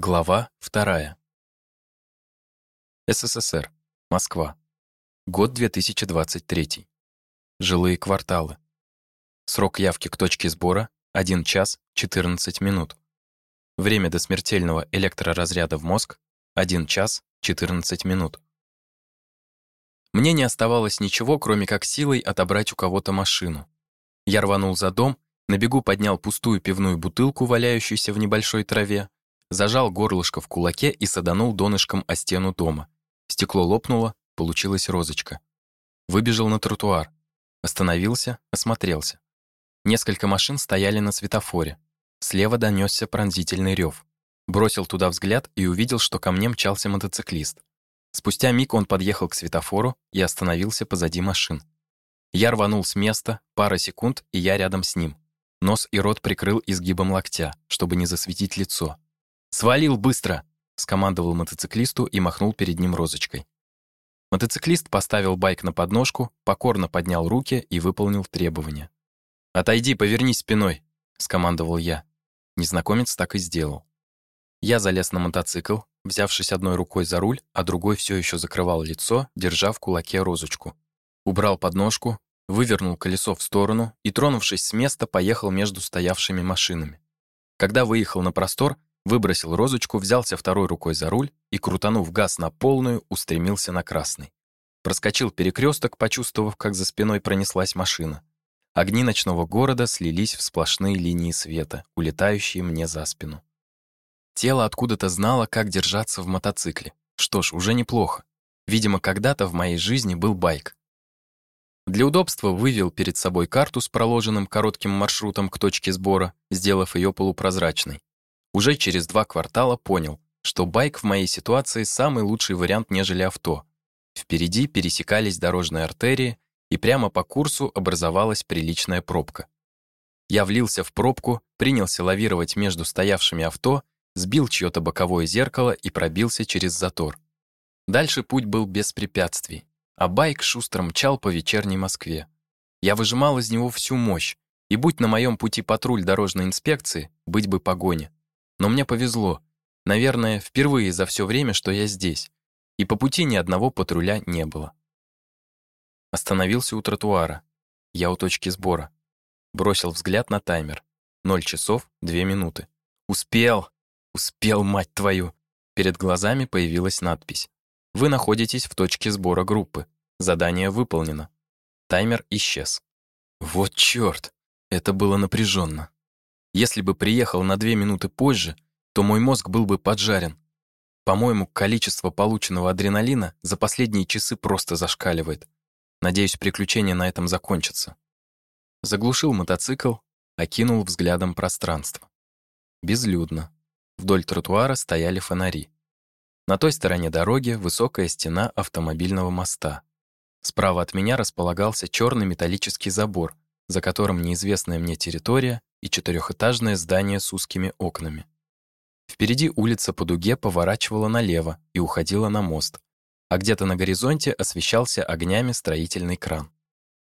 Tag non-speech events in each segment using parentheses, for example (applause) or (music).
Глава вторая. СССР. Москва. Год 2023. Жилые кварталы. Срок явки к точке сбора — 1 час 14 минут. Время до смертельного электроразряда в мозг — 1 час 14 минут. Мне не оставалось ничего, кроме как силой отобрать у кого-то машину. Я рванул за дом, на бегу поднял пустую пивную бутылку, валяющуюся в небольшой траве, зажал горлышко в кулаке и саданул донышком о стену дома. Стекло лопнуло, получилась розочка. Выбежал на тротуар. Остановился, осмотрелся. Несколько машин стояли на светофоре. Слева донесся пронзительный рев. Бросил туда взгляд и увидел, что ко мне мчался мотоциклист. Спустя миг он подъехал к светофору и остановился позади машин. Я рванул с места, пара секунд, и я рядом с ним. Нос и рот прикрыл изгибом локтя, чтобы не засветить лицо. «Свалил быстро!» — скомандовал мотоциклисту и махнул перед ним розочкой. Мотоциклист поставил байк на подножку, покорно поднял руки и выполнил требования. «Отойди, повернись спиной!» — скомандовал я. Незнакомец так и сделал. Я залез на мотоцикл, взявшись одной рукой за руль, а другой все еще закрывал лицо, держа в кулаке розочку. Убрал подножку, вывернул колесо в сторону и, тронувшись с места, поехал между стоявшими машинами. Когда выехал на простор, Выбросил розочку, взялся второй рукой за руль и, крутанув газ на полную, устремился на красный. Проскочил перекресток, почувствовав, как за спиной пронеслась машина. Огни ночного города слились в сплошные линии света, улетающие мне за спину. Тело откуда-то знало, как держаться в мотоцикле. Что ж, уже неплохо. Видимо, когда-то в моей жизни был байк. Для удобства вывел перед собой карту с проложенным коротким маршрутом к точке сбора, сделав ее полупрозрачной. Уже через два квартала понял, что байк в моей ситуации самый лучший вариант, нежели авто. Впереди пересекались дорожные артерии, и прямо по курсу образовалась приличная пробка. Я влился в пробку, принялся лавировать между стоявшими авто, сбил чье-то боковое зеркало и пробился через затор. Дальше путь был без препятствий, а байк шустро мчал по вечерней Москве. Я выжимал из него всю мощь, и будь на моем пути патруль дорожной инспекции, быть бы погоня. Но мне повезло. Наверное, впервые за все время, что я здесь. И по пути ни одного патруля не было. Остановился у тротуара. Я у точки сбора. Бросил взгляд на таймер. Ноль часов, две минуты. Успел! Успел, мать твою! Перед глазами появилась надпись. Вы находитесь в точке сбора группы. Задание выполнено. Таймер исчез. Вот чёрт! Это было напряженно. Если бы приехал на две минуты позже, то мой мозг был бы поджарен. По-моему, количество полученного адреналина за последние часы просто зашкаливает. Надеюсь, приключения на этом закончатся. Заглушил мотоцикл, окинул взглядом пространство. Безлюдно. Вдоль тротуара стояли фонари. На той стороне дороги высокая стена автомобильного моста. Справа от меня располагался черный металлический забор, за которым неизвестная мне территория и четырехэтажное здание с узкими окнами. Впереди улица по дуге поворачивала налево и уходила на мост, а где-то на горизонте освещался огнями строительный кран.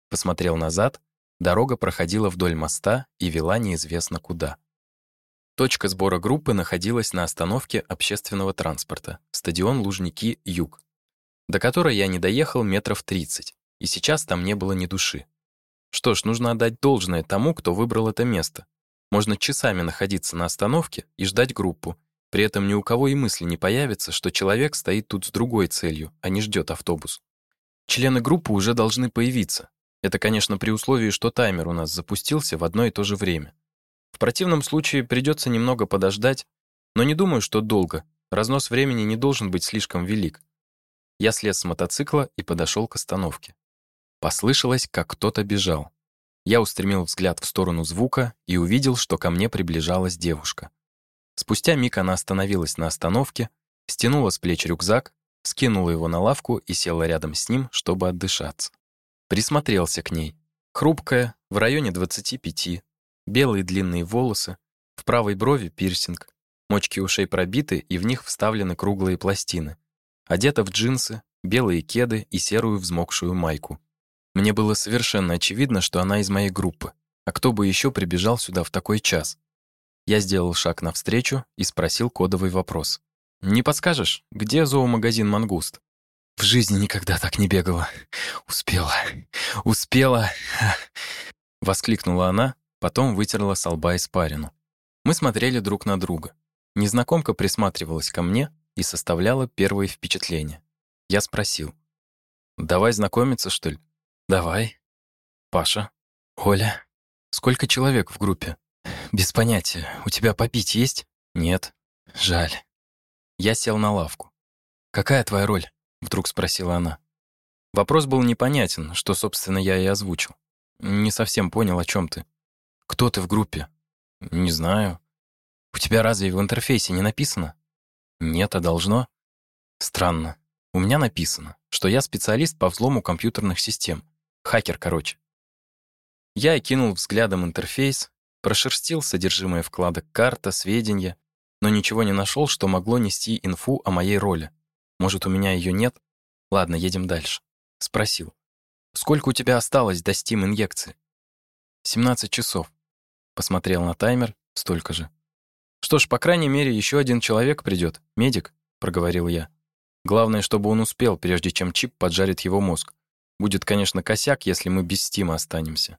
Посмотрел назад, дорога проходила вдоль моста и вела неизвестно куда. Точка сбора группы находилась на остановке общественного транспорта, стадион Лужники, Юг, до которой я не доехал метров 30, и сейчас там не было ни души. Что ж, нужно отдать должное тому, кто выбрал это место. Можно часами находиться на остановке и ждать группу. При этом ни у кого и мысли не появится, что человек стоит тут с другой целью, а не ждет автобус. Члены группы уже должны появиться. Это, конечно, при условии, что таймер у нас запустился в одно и то же время. В противном случае придется немного подождать, но не думаю, что долго. Разнос времени не должен быть слишком велик. Я слез с мотоцикла и подошел к остановке. Послышалось, как кто-то бежал. Я устремил взгляд в сторону звука и увидел, что ко мне приближалась девушка. Спустя миг она остановилась на остановке, стянула с плеч рюкзак, скинула его на лавку и села рядом с ним, чтобы отдышаться. Присмотрелся к ней. Хрупкая, в районе 25, белые длинные волосы, в правой брови пирсинг, мочки ушей пробиты и в них вставлены круглые пластины. Одета в джинсы, белые кеды и серую взмокшую майку. Мне было совершенно очевидно, что она из моей группы. А кто бы еще прибежал сюда в такой час? Я сделал шаг навстречу и спросил кодовый вопрос. «Не подскажешь, где зоомагазин «Мангуст»?» «В жизни никогда так не бегала. Успела. Успела!» (laughs) Воскликнула она, потом вытерла с лба испарину. Мы смотрели друг на друга. Незнакомка присматривалась ко мне и составляла первые впечатления. Я спросил. «Давай знакомиться, что ли?» «Давай». «Паша?» «Оля?» «Сколько человек в группе?» «Без понятия. У тебя попить есть?» «Нет». «Жаль». Я сел на лавку. «Какая твоя роль?» — вдруг спросила она. Вопрос был непонятен, что, собственно, я и озвучил. Не совсем понял, о чем ты. «Кто ты в группе?» «Не знаю». «У тебя разве в интерфейсе не написано?» «Нет, а должно?» «Странно. У меня написано, что я специалист по взлому компьютерных систем. Хакер, короче». Я окинул взглядом интерфейс, прошерстил содержимое вкладок карта, сведения, но ничего не нашел, что могло нести инфу о моей роли. Может, у меня ее нет? Ладно, едем дальше. Спросил. Сколько у тебя осталось до Steam инъекции? 17 часов. Посмотрел на таймер, столько же. Что ж, по крайней мере, еще один человек придет, медик, проговорил я. Главное, чтобы он успел, прежде чем чип поджарит его мозг. Будет, конечно, косяк, если мы без Стима останемся.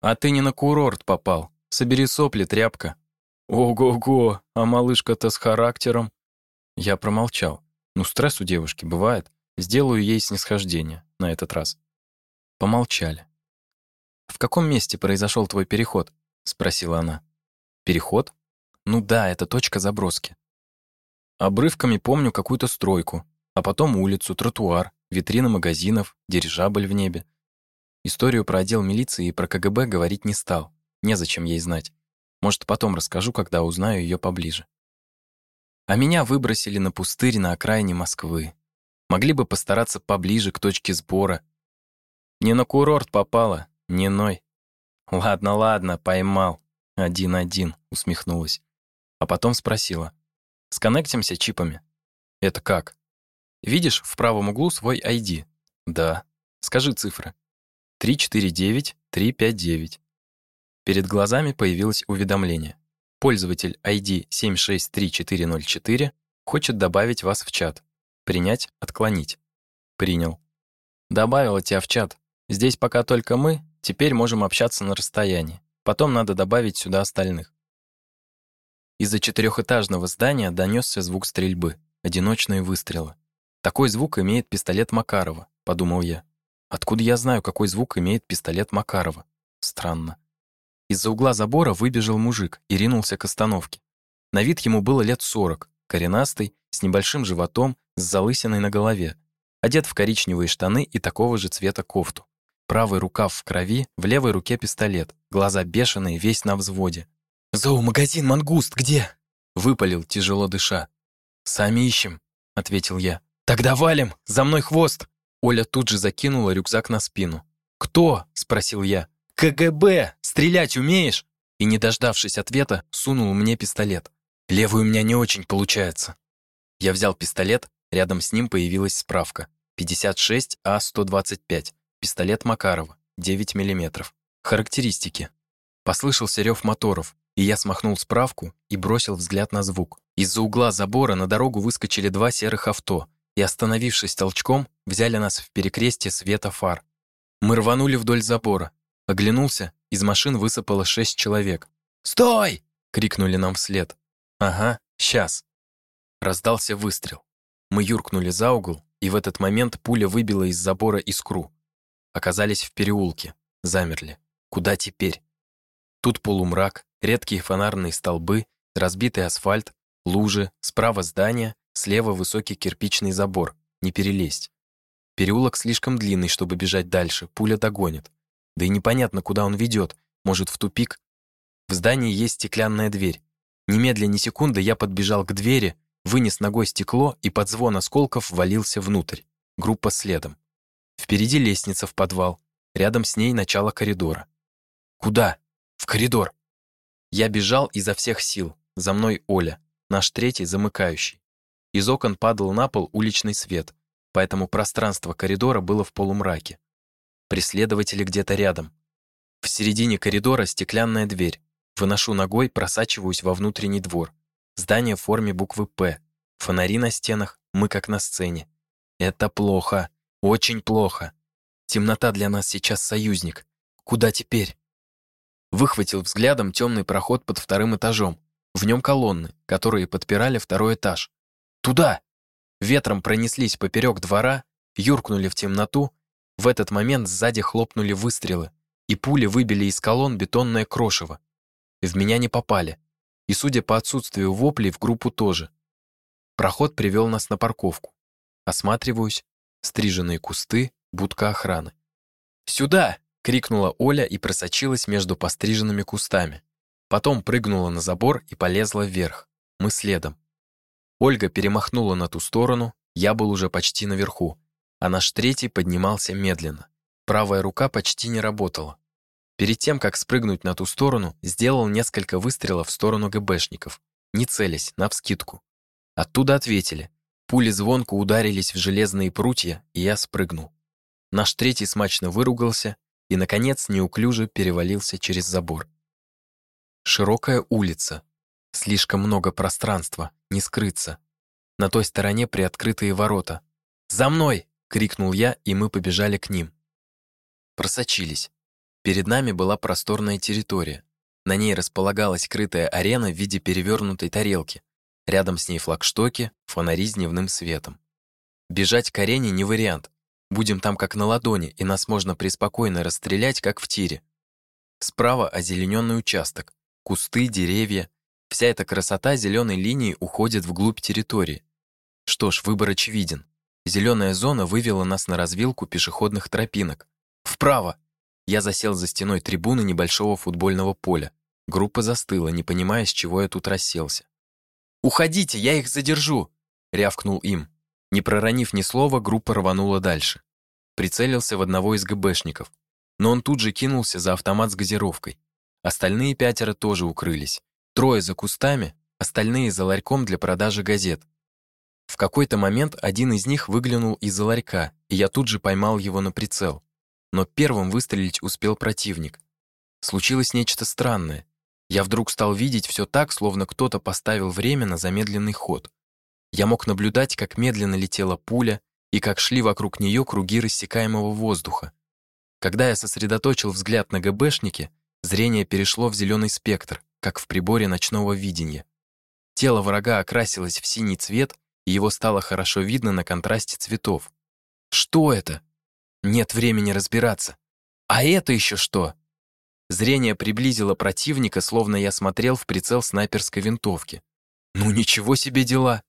А ты не на курорт попал. Собери сопли, тряпка. Ого-го, а малышка-то с характером. Я промолчал. Ну, стресс у девушки бывает. Сделаю ей снисхождение на этот раз. Помолчали. «В каком месте произошел твой переход?» — спросила она. «Переход? Ну да, это точка заброски. Обрывками помню какую-то стройку, а потом улицу, тротуар, витрины магазинов, дирижабль в небе. Историю про отдел милиции и про КГБ говорить не стал. Незачем ей знать. Может, потом расскажу, когда узнаю ее поближе. А меня выбросили на пустырь на окраине Москвы. Могли бы постараться поближе к точке сбора. Не на курорт попала, не ной. Ладно, ладно, поймал. Один-один, усмехнулась. А потом спросила. Сконнектимся чипами? Это как? Видишь в правом углу свой ID? Да. Скажи цифры. 349-359. Перед глазами появилось уведомление. Пользователь ID 763404 хочет добавить вас в чат. Принять, отклонить. Принял. Добавила тебя в чат. Здесь пока только мы, теперь можем общаться на расстоянии. Потом надо добавить сюда остальных. Из-за четырехэтажного здания донесся звук стрельбы, одиночные выстрелы. Такой звук имеет пистолет Макарова, подумал я. Откуда я знаю, какой звук имеет пистолет Макарова? Странно. Из-за угла забора выбежал мужик и ринулся к остановке. На вид ему было лет сорок, коренастый, с небольшим животом, с залысиной на голове, одет в коричневые штаны и такого же цвета кофту. Правый рукав в крови, в левой руке пистолет, глаза бешеные, весь на взводе. «Зоомагазин «Мангуст» где?» — выпалил, тяжело дыша. «Сами ищем», — ответил я. «Тогда валим! За мной хвост!» Оля тут же закинула рюкзак на спину. «Кто?» — спросил я. «КГБ! Стрелять умеешь?» И, не дождавшись ответа, сунул мне пистолет. «Левый у меня не очень получается». Я взял пистолет, рядом с ним появилась справка. 56А125. Пистолет Макарова. 9 мм. Характеристики. Послышался рев моторов, и я смахнул справку и бросил взгляд на звук. Из-за угла забора на дорогу выскочили два серых авто и, остановившись толчком, взяли нас в перекрестие света фар. Мы рванули вдоль забора. Оглянулся, из машин высыпало шесть человек. «Стой!» — крикнули нам вслед. «Ага, сейчас». Раздался выстрел. Мы юркнули за угол, и в этот момент пуля выбила из забора искру. Оказались в переулке, замерли. Куда теперь? Тут полумрак, редкие фонарные столбы, разбитый асфальт, лужи, справа здание, слева высокий кирпичный забор, не перелезть. Переулок слишком длинный, чтобы бежать дальше, пуля догонит. Да и непонятно, куда он ведет, может, в тупик. В здании есть стеклянная дверь. Немедля ни секунды я подбежал к двери, вынес ногой стекло и под звон осколков валился внутрь. Группа следом. Впереди лестница в подвал, рядом с ней начало коридора. Куда? В коридор. Я бежал изо всех сил. За мной Оля, наш третий замыкающий. Из окон падал на пол уличный свет, поэтому пространство коридора было в полумраке. Преследователи где-то рядом. В середине коридора стеклянная дверь. Выношу ногой, просачиваюсь во внутренний двор. Здание в форме буквы «П». Фонари на стенах, мы как на сцене. Это плохо. Очень плохо. Темнота для нас сейчас союзник. Куда теперь? Выхватил взглядом темный проход под вторым этажом. В нем колонны, которые подпирали второй этаж. Туда! Ветром пронеслись поперек двора, юркнули в темноту. В этот момент сзади хлопнули выстрелы, и пули выбили из колонн бетонное крошево. В меня не попали. И, судя по отсутствию воплей, в группу тоже. Проход привел нас на парковку. Осматриваюсь. Стриженные кусты, будка охраны. «Сюда!» — крикнула Оля и просочилась между постриженными кустами. Потом прыгнула на забор и полезла вверх. Мы следом. Ольга перемахнула на ту сторону, я был уже почти наверху, а наш третий поднимался медленно. Правая рука почти не работала. Перед тем, как спрыгнуть на ту сторону, сделал несколько выстрелов в сторону ГБшников, не целясь, навскидку. Оттуда ответили. Пули звонко ударились в железные прутья, и я спрыгнул. Наш третий смачно выругался и, наконец, неуклюже перевалился через забор. Широкая улица. Слишком много пространства, не скрыться. На той стороне приоткрытые ворота. «За мной!» — крикнул я, и мы побежали к ним. Просочились. Перед нами была просторная территория. На ней располагалась крытая арена в виде перевернутой тарелки. Рядом с ней флагштоки, фонари с дневным светом. Бежать к арене не вариант. Будем там как на ладони, и нас можно преспокойно расстрелять, как в тире. Справа озелененный участок, кусты, деревья. Вся эта красота зеленой линией уходит вглубь территории. Что ж, выбор очевиден. Зеленая зона вывела нас на развилку пешеходных тропинок. Вправо! Я засел за стеной трибуны небольшого футбольного поля. Группа застыла, не понимая, с чего я тут расселся. «Уходите, я их задержу!» — рявкнул им. Не проронив ни слова, группа рванула дальше. Прицелился в одного из ГБшников. Но он тут же кинулся за автомат с газировкой. Остальные пятеро тоже укрылись. Трое за кустами, остальные за ларьком для продажи газет. В какой-то момент один из них выглянул из-за ларька, и я тут же поймал его на прицел но первым выстрелить успел противник. Случилось нечто странное. Я вдруг стал видеть все так, словно кто-то поставил время на замедленный ход. Я мог наблюдать, как медленно летела пуля и как шли вокруг нее круги рассекаемого воздуха. Когда я сосредоточил взгляд на ГБшнике, зрение перешло в зеленый спектр, как в приборе ночного видения. Тело врага окрасилось в синий цвет, и его стало хорошо видно на контрасте цветов. Что это? Нет времени разбираться. А это еще что? Зрение приблизило противника, словно я смотрел в прицел снайперской винтовки. Ну ничего себе дела!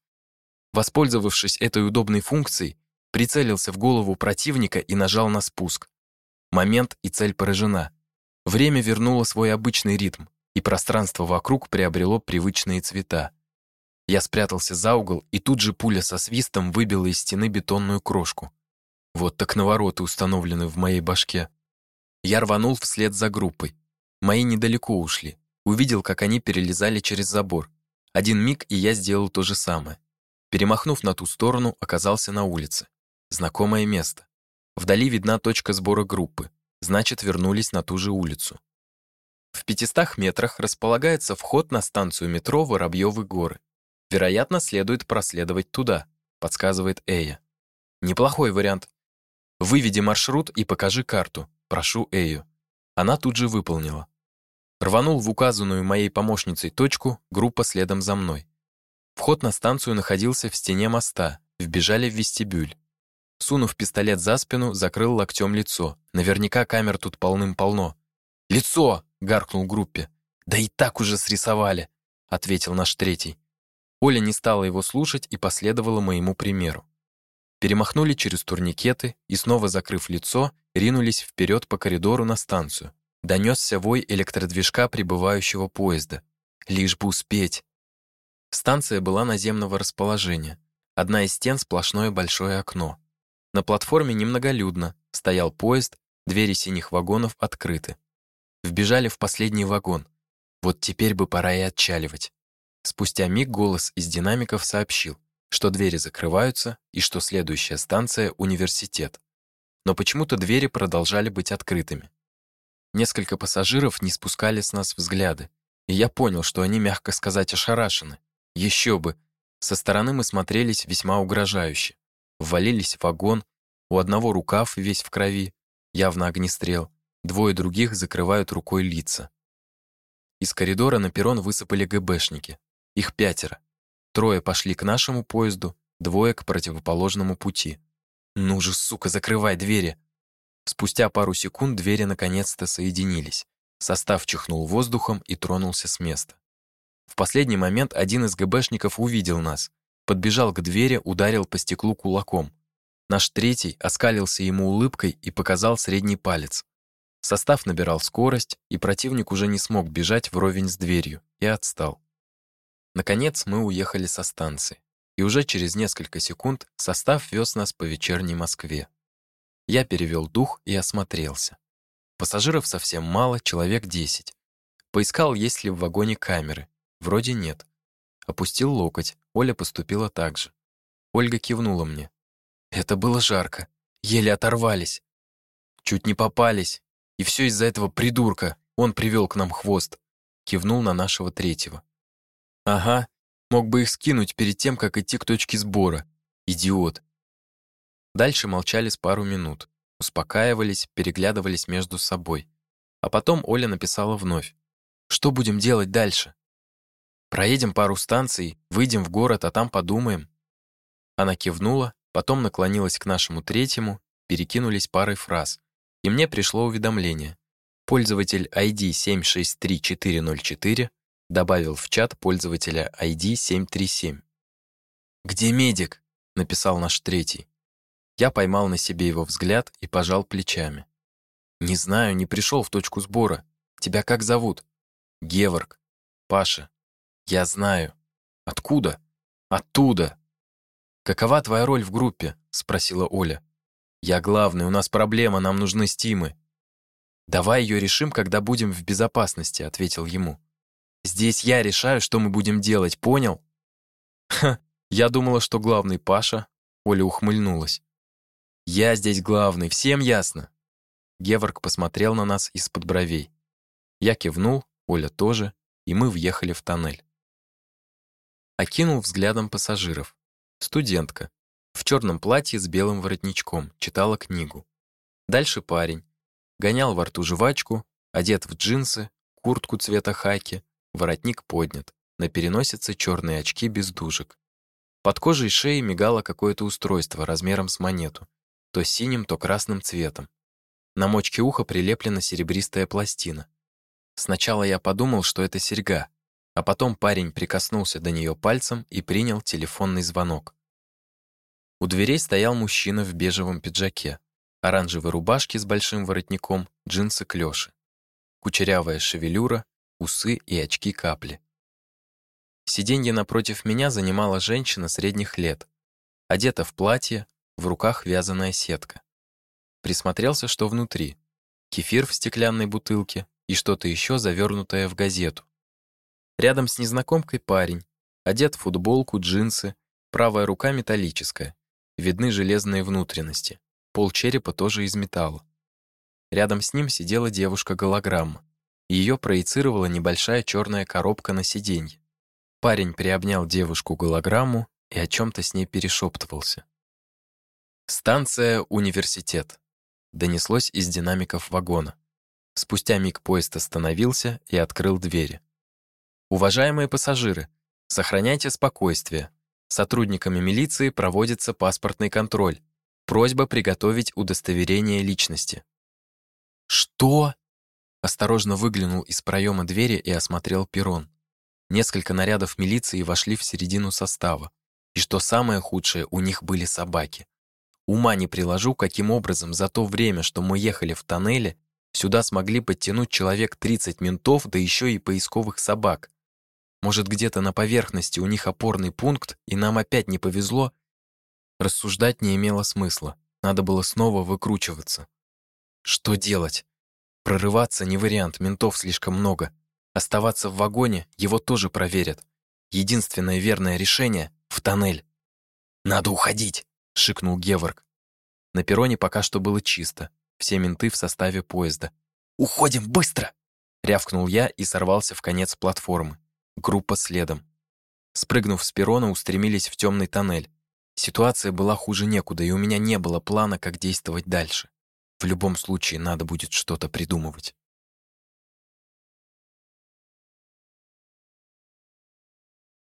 Воспользовавшись этой удобной функцией, прицелился в голову противника и нажал на спуск. Момент и цель поражена. Время вернуло свой обычный ритм, и пространство вокруг приобрело привычные цвета. Я спрятался за угол, и тут же пуля со свистом выбила из стены бетонную крошку. Вот так навороты установлены в моей башке. Я рванул вслед за группой. Мои недалеко ушли. Увидел, как они перелезали через забор. Один миг, и я сделал то же самое. Перемахнув на ту сторону, оказался на улице. Знакомое место. Вдали видна точка сбора группы. Значит, вернулись на ту же улицу. В 500 метрах располагается вход на станцию метро Воробьёвы горы. Вероятно, следует проследовать туда, подсказывает Эя. Неплохой вариант. Выведи маршрут и покажи карту. Прошу Эю. Она тут же выполнила. Рванул в указанную моей помощницей точку, группа следом за мной. Вход на станцию находился в стене моста, вбежали в вестибюль. Сунув пистолет за спину, закрыл локтем лицо. Наверняка камер тут полным-полно. «Лицо!» — гаркнул группе. «Да и так уже срисовали!» — ответил наш третий. Оля не стала его слушать и последовала моему примеру перемахнули через турникеты и, снова закрыв лицо, ринулись вперед по коридору на станцию. Донесся вой электродвижка прибывающего поезда. Лишь бы успеть. Станция была наземного расположения. Одна из стен сплошное большое окно. На платформе немноголюдно, стоял поезд, двери синих вагонов открыты. Вбежали в последний вагон. Вот теперь бы пора и отчаливать. Спустя миг голос из динамиков сообщил что двери закрываются и что следующая станция — университет. Но почему-то двери продолжали быть открытыми. Несколько пассажиров не спускали с нас взгляды. И я понял, что они, мягко сказать, ошарашены. Еще бы. Со стороны мы смотрелись весьма угрожающе. Ввалились в вагон, у одного рукав весь в крови, явно огнестрел, двое других закрывают рукой лица. Из коридора на перрон высыпали ГБшники. Их пятеро. Трое пошли к нашему поезду, двое к противоположному пути. «Ну же, сука, закрывай двери!» Спустя пару секунд двери наконец-то соединились. Состав чихнул воздухом и тронулся с места. В последний момент один из ГБшников увидел нас, подбежал к двери, ударил по стеклу кулаком. Наш третий оскалился ему улыбкой и показал средний палец. Состав набирал скорость, и противник уже не смог бежать вровень с дверью и отстал. Наконец мы уехали со станции, и уже через несколько секунд состав вез нас по вечерней Москве. Я перевел дух и осмотрелся. Пассажиров совсем мало, человек 10. Поискал, есть ли в вагоне камеры. Вроде нет. Опустил локоть, Оля поступила так же. Ольга кивнула мне. Это было жарко. Еле оторвались. Чуть не попались. И все из-за этого придурка. Он привел к нам хвост. Кивнул на нашего третьего. Ага, мог бы их скинуть перед тем, как идти к точке сбора. Идиот. Дальше молчали с пару минут, успокаивались, переглядывались между собой. А потом Оля написала вновь. «Что будем делать дальше?» «Проедем пару станций, выйдем в город, а там подумаем». Она кивнула, потом наклонилась к нашему третьему, перекинулись парой фраз. И мне пришло уведомление. Пользователь ID 763404 добавил в чат пользователя ID 737. «Где медик?» — написал наш третий. Я поймал на себе его взгляд и пожал плечами. «Не знаю, не пришел в точку сбора. Тебя как зовут?» «Геворг. Паша. Я знаю. Откуда?» «Оттуда». «Какова твоя роль в группе?» — спросила Оля. «Я главный, у нас проблема, нам нужны стимы». «Давай ее решим, когда будем в безопасности», — ответил ему. «Здесь я решаю, что мы будем делать, понял?» «Ха, я думала, что главный Паша», — Оля ухмыльнулась. «Я здесь главный, всем ясно?» Геворг посмотрел на нас из-под бровей. Я кивнул, Оля тоже, и мы въехали в тоннель. Окинул взглядом пассажиров. Студентка. В черном платье с белым воротничком, читала книгу. Дальше парень. Гонял во рту жвачку, одет в джинсы, куртку цвета хаки, воротник поднят, на переносице черные очки без дужек. Под кожей шеи мигало какое-то устройство размером с монету то синим, то красным цветом. На мочке уха прилеплена серебристая пластина. Сначала я подумал, что это серьга, а потом парень прикоснулся до нее пальцем и принял телефонный звонок. У дверей стоял мужчина в бежевом пиджаке, оранжевой рубашке с большим воротником, джинсы клёши, кучерявая шевелюра, усы и очки капли. Сиденье напротив меня занимала женщина средних лет, одета в платье, в руках вязаная сетка. Присмотрелся, что внутри. Кефир в стеклянной бутылке и что-то еще завернутое в газету. Рядом с незнакомкой парень, одет в футболку, джинсы, правая рука металлическая, видны железные внутренности, пол черепа тоже из металла. Рядом с ним сидела девушка-голограмма. Ее проецировала небольшая черная коробка на сиденье. Парень приобнял девушку-голограмму и о чем то с ней перешептывался. «Станция «Университет», — донеслось из динамиков вагона. Спустя миг поезд остановился и открыл двери. «Уважаемые пассажиры, сохраняйте спокойствие. Сотрудниками милиции проводится паспортный контроль. Просьба приготовить удостоверение личности». «Что?» Осторожно выглянул из проема двери и осмотрел перрон. Несколько нарядов милиции вошли в середину состава. И что самое худшее, у них были собаки. Ума не приложу, каким образом за то время, что мы ехали в тоннеле, сюда смогли подтянуть человек 30 ментов, да еще и поисковых собак. Может, где-то на поверхности у них опорный пункт, и нам опять не повезло? Рассуждать не имело смысла. Надо было снова выкручиваться. Что делать? Прорываться не вариант, ментов слишком много. Оставаться в вагоне, его тоже проверят. Единственное верное решение — в тоннель. Надо уходить шикнул Геворг. На перроне пока что было чисто. Все менты в составе поезда. «Уходим, быстро!» Рявкнул я и сорвался в конец платформы. Группа следом. Спрыгнув с перрона, устремились в темный тоннель. Ситуация была хуже некуда, и у меня не было плана, как действовать дальше. В любом случае надо будет что-то придумывать.